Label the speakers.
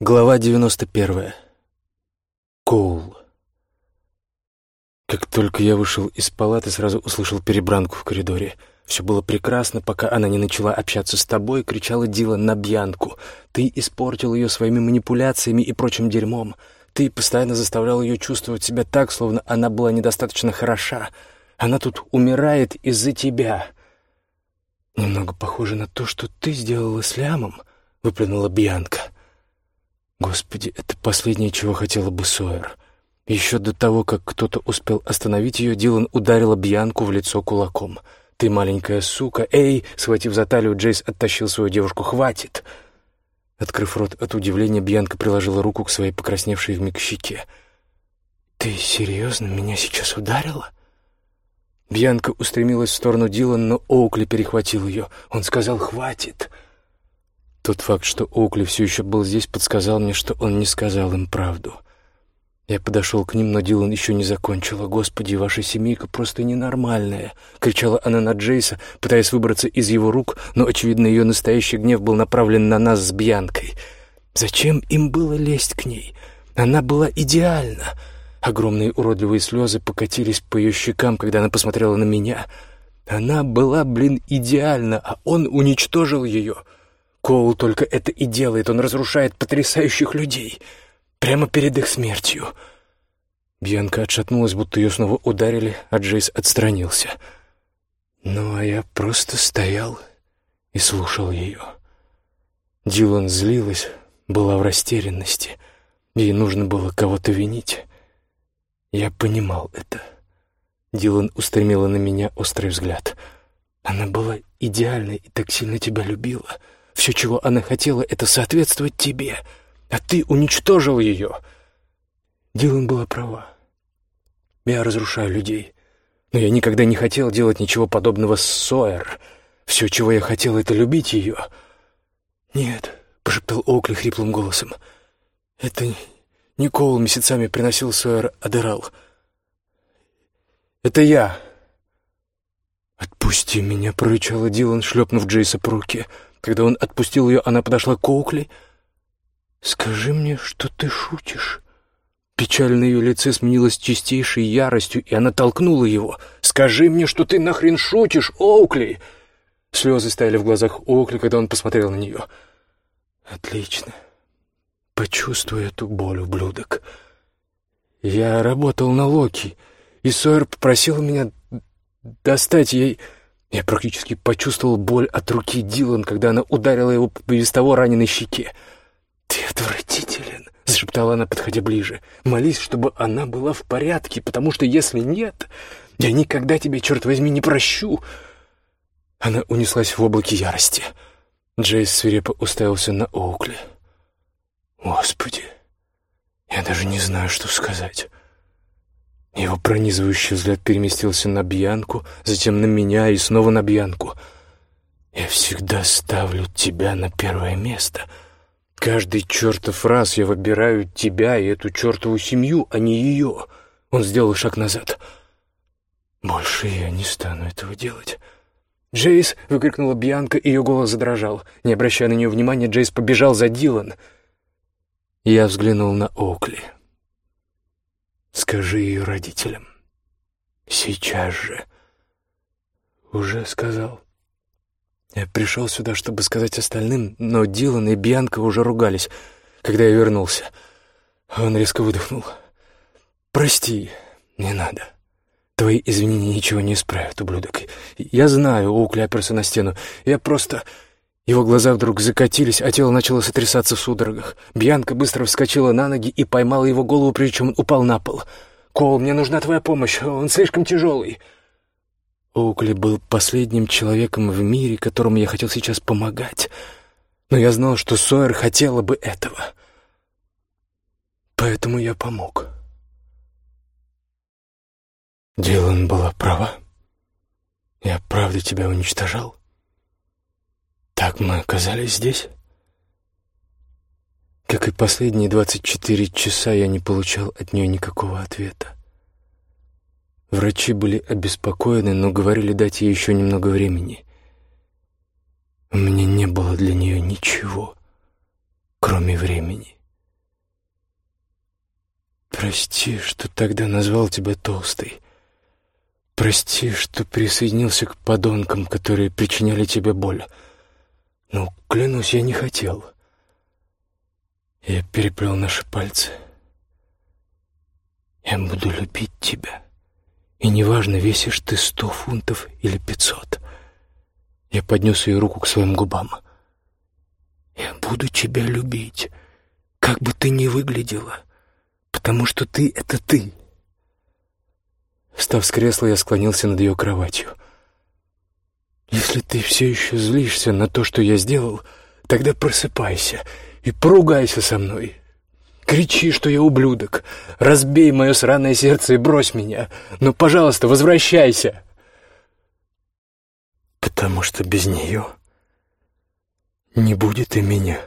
Speaker 1: Глава 91. Коул. Как только я вышел из палаты, сразу услышал перебранку в коридоре. Все было прекрасно, пока она не начала общаться с тобой, кричала Дила на Бьянку. Ты испортил ее своими манипуляциями и прочим дерьмом. Ты постоянно заставлял ее чувствовать себя так, словно она была недостаточно хороша. Она тут умирает из-за тебя. Немного похоже на то, что ты сделала с Лямом, — выплюнула Бьянка. — Господи, это последнее, чего хотела бы Сойер. Еще до того, как кто-то успел остановить ее, Дилан ударила Бьянку в лицо кулаком. «Ты маленькая сука! Эй!» Схватив за талию, Джейс оттащил свою девушку. «Хватит!» Открыв рот от удивления, Бьянка приложила руку к своей покрасневшей вмиг щеке. «Ты серьезно меня сейчас ударила?» Бьянка устремилась в сторону Дилана, но Оукли перехватил ее. Он сказал «Хватит!» Тот факт, что Оукли все еще был здесь, подсказал мне, что он не сказал им правду. Я подошел к ним, но Дилан еще не закончила. «Господи, ваша семейка просто ненормальная!» — кричала она на Джейса, пытаясь выбраться из его рук, но, очевидно, ее настоящий гнев был направлен на нас с Бьянкой. Зачем им было лезть к ней? Она была идеальна. Огромные уродливые слезы покатились по ее щекам, когда она посмотрела на меня. Она была, блин, идеальна, а он уничтожил ее — Коул только это и делает. Он разрушает потрясающих людей. Прямо перед их смертью. Бьянка отшатнулась, будто ее снова ударили, а Джейс отстранился. Ну, а я просто стоял и слушал ее. Дилан злилась, была в растерянности. Ей нужно было кого-то винить. Я понимал это. Дилан устремила на меня острый взгляд. Она была идеальной и так сильно тебя любила — все, чего она хотела, это соответствовать тебе, а ты уничтожил ее. Дилан была права. Я разрушаю людей, но я никогда не хотел делать ничего подобного с Сойер. Все, чего я хотел, это любить ее. «Нет», — прошептал Оукли хриплым голосом, — «это Никол месяцами приносил Сойер Адерал. Это я». «Отпусти меня», — прорычала Дилан, шлепнув Джейса по руке. «Отпусти когда он отпустил ее, она подошла к Оукли. «Скажи мне, что ты шутишь». Печаль на ее лице сменилась чистейшей яростью, и она толкнула его. «Скажи мне, что ты нахрен шутишь, Оукли!» Слезы стояли в глазах Оукли, когда он посмотрел на нее. «Отлично. Почувствуй эту боль, ублюдок. Я работал на Локи, и Сойер попросил меня достать ей...» Я практически почувствовал боль от руки Дилан, когда она ударила его по без того раненой щеке. «Ты отвратителен», — зашептала она, подходя ближе. «Молись, чтобы она была в порядке, потому что если нет, я никогда тебе, черт возьми, не прощу». Она унеслась в облаке ярости. Джейс свирепо уставился на Оукли. «Господи, я даже не знаю, что сказать». Его пронизывающий взгляд переместился на Бьянку, затем на меня и снова на Бьянку. «Я всегда ставлю тебя на первое место. Каждый чертов раз я выбираю тебя и эту чертову семью, а не ее». Он сделал шаг назад. «Больше я не стану этого делать». «Джейс!» — выкрикнула Бьянка, и ее голос задрожал. Не обращая на нее внимания, Джейс побежал за Дилан. Я взглянул на Окли. Скажи ее родителям. Сейчас же. Уже сказал. Я пришел сюда, чтобы сказать остальным, но Дилан и Бьянка уже ругались, когда я вернулся. Он резко выдохнул. «Прости, не надо. Твои извинения ничего не исправят, ублюдок. Я знаю, Оукли оперся на стену. Я просто...» Его глаза вдруг закатились, а тело начало сотрясаться в судорогах. Бьянка быстро вскочила на ноги и поймала его голову, прежде чем он упал на пол. «Кол, мне нужна твоя помощь, он слишком тяжелый». Оукли был последним человеком в мире, которому я хотел сейчас помогать. Но я знал, что Сойер хотела бы этого. Поэтому я помог. Дилан была права. Я правда тебя уничтожал. Так мы оказались здесь. Как и последние двадцать четыре часа я не получал от нее никакого ответа. Врачи были обеспокоены, но говорили дать ей еще немного времени. У меня не было для нее ничего, кроме времени. Прости, что тогда назвал тебя толстой. Прости, что присоединился к подонкам, которые причиняли тебе боль. Но, клянусь, я не хотел. Я переплел наши пальцы. Я буду любить тебя. И неважно, весишь ты сто фунтов или пятьсот. Я поднес ее руку к своим губам. Я буду тебя любить, как бы ты ни выглядела, потому что ты — это ты. Встав с кресла, я склонился над ее кроватью. «Если ты все еще злишься на то, что я сделал, тогда просыпайся и поругайся со мной. Кричи, что я ублюдок, разбей мое сраное сердце и брось меня, но, пожалуйста, возвращайся!» потому что без нее не будет и меня.